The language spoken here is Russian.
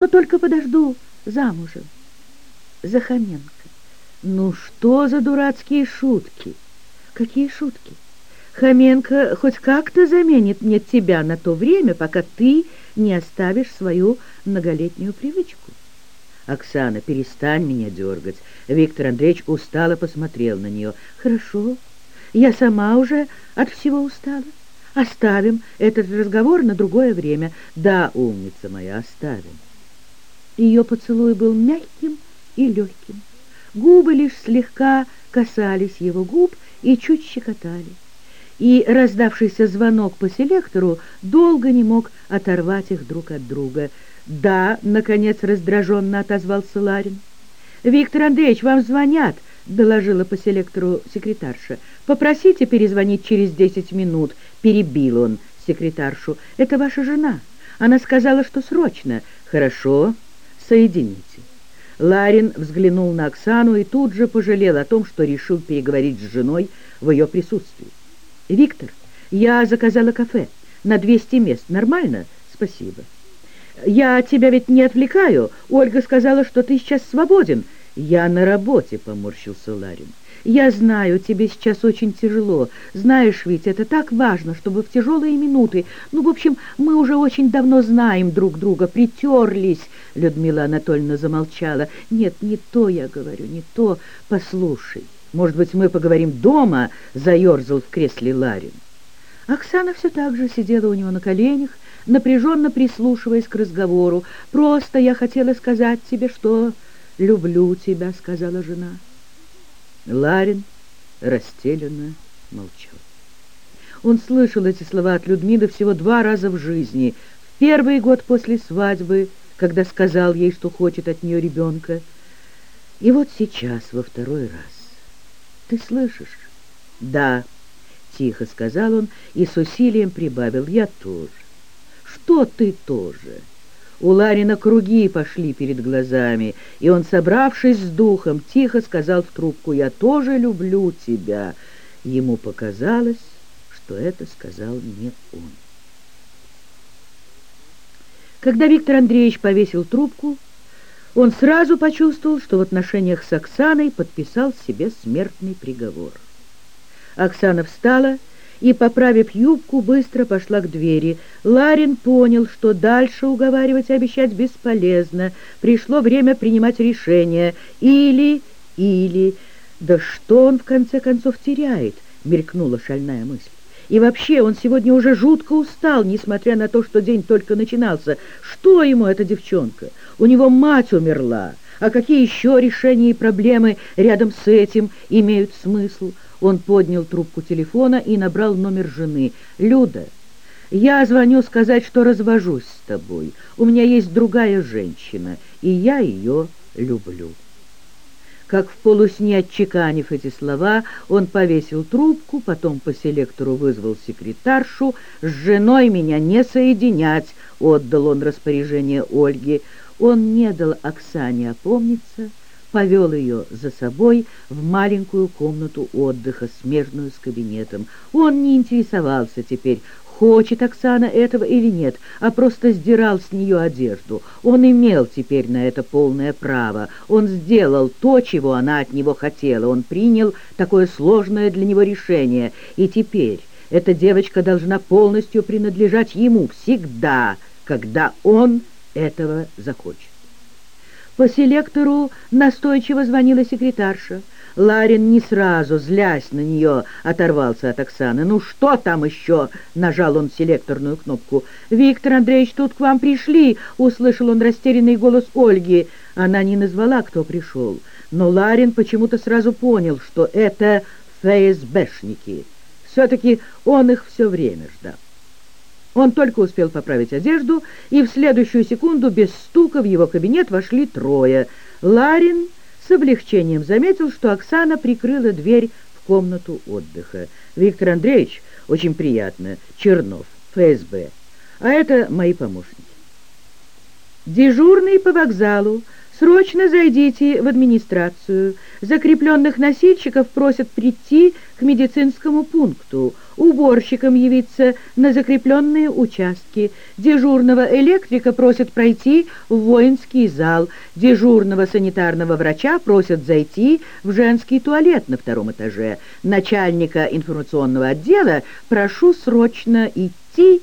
но только подожду замужем. Захаменко. Ну что за дурацкие шутки? Какие шутки? Хоменко хоть как-то заменит мне тебя на то время, пока ты не оставишь свою многолетнюю привычку. Оксана, перестань меня дергать. Виктор Андреевич устало посмотрел на нее. Хорошо, я сама уже от всего устала. Оставим этот разговор на другое время. Да, умница моя, оставим. Ее поцелуй был мягким и легким. Губы лишь слегка касались его губ и чуть щекотали. И раздавшийся звонок по селектору долго не мог оторвать их друг от друга. «Да», — наконец раздраженно отозвался Ларин. «Виктор Андреевич, вам звонят», — доложила по селектору секретарша. «Попросите перезвонить через десять минут», — перебил он секретаршу. «Это ваша жена. Она сказала, что срочно». «Хорошо», соедините». Ларин взглянул на Оксану и тут же пожалел о том, что решил переговорить с женой в ее присутствии. «Виктор, я заказала кафе на 200 мест. Нормально? Спасибо». «Я тебя ведь не отвлекаю. Ольга сказала, что ты сейчас свободен». «Я на работе», — поморщился Ларин. Я знаю, тебе сейчас очень тяжело. Знаешь ведь, это так важно, чтобы в тяжелые минуты... Ну, в общем, мы уже очень давно знаем друг друга, притерлись. Людмила Анатольевна замолчала. Нет, не то я говорю, не то. Послушай, может быть, мы поговорим дома? Заерзал в кресле Ларин. Оксана все так же сидела у него на коленях, напряженно прислушиваясь к разговору. «Просто я хотела сказать тебе, что люблю тебя», — сказала жена. Ларин растерянно молчал. Он слышал эти слова от Людмилы всего два раза в жизни. В первый год после свадьбы, когда сказал ей, что хочет от нее ребенка. И вот сейчас, во второй раз. «Ты слышишь?» «Да», — тихо сказал он и с усилием прибавил. «Я тоже». «Что ты тоже?» У Ларина круги пошли перед глазами, и он, собравшись с духом, тихо сказал в трубку «Я тоже люблю тебя». Ему показалось, что это сказал не он. Когда Виктор Андреевич повесил трубку, он сразу почувствовал, что в отношениях с Оксаной подписал себе смертный приговор. Оксана встала и, поправив юбку, быстро пошла к двери. Ларин понял, что дальше уговаривать и обещать бесполезно. Пришло время принимать решение. Или, или... Да что он, в конце концов, теряет? Мелькнула шальная мысль. И вообще, он сегодня уже жутко устал, несмотря на то, что день только начинался. Что ему эта девчонка? У него мать умерла. А какие еще решения и проблемы рядом с этим имеют смысл? Он поднял трубку телефона и набрал номер жены. «Люда, я звоню сказать, что развожусь с тобой. У меня есть другая женщина, и я ее люблю». Как в полусне отчеканив эти слова, он повесил трубку, потом по селектору вызвал секретаршу. «С женой меня не соединять!» — отдал он распоряжение Ольге. Он не дал Оксане опомниться, повел ее за собой в маленькую комнату отдыха, смежную с кабинетом. Он не интересовался теперь, хочет Оксана этого или нет, а просто сдирал с нее одежду. Он имел теперь на это полное право. Он сделал то, чего она от него хотела. Он принял такое сложное для него решение. И теперь эта девочка должна полностью принадлежать ему всегда, когда он этого захочет. По селектору настойчиво звонила секретарша. Ларин не сразу, злясь на нее, оторвался от Оксаны. «Ну что там еще?» — нажал он селекторную кнопку. «Виктор Андреевич, тут к вам пришли!» — услышал он растерянный голос Ольги. Она не назвала, кто пришел, но Ларин почему-то сразу понял, что это ФСБшники. Все-таки он их все время ждал. Он только успел поправить одежду, и в следующую секунду без стука в его кабинет вошли трое. Ларин с облегчением заметил, что Оксана прикрыла дверь в комнату отдыха. «Виктор Андреевич, очень приятно, Чернов, ФСБ, а это мои помощники». Дежурный по вокзалу Срочно зайдите в администрацию. Закрепленных носильщиков просят прийти к медицинскому пункту. Уборщикам явиться на закрепленные участки. Дежурного электрика просят пройти в воинский зал. Дежурного санитарного врача просят зайти в женский туалет на втором этаже. Начальника информационного отдела прошу срочно идти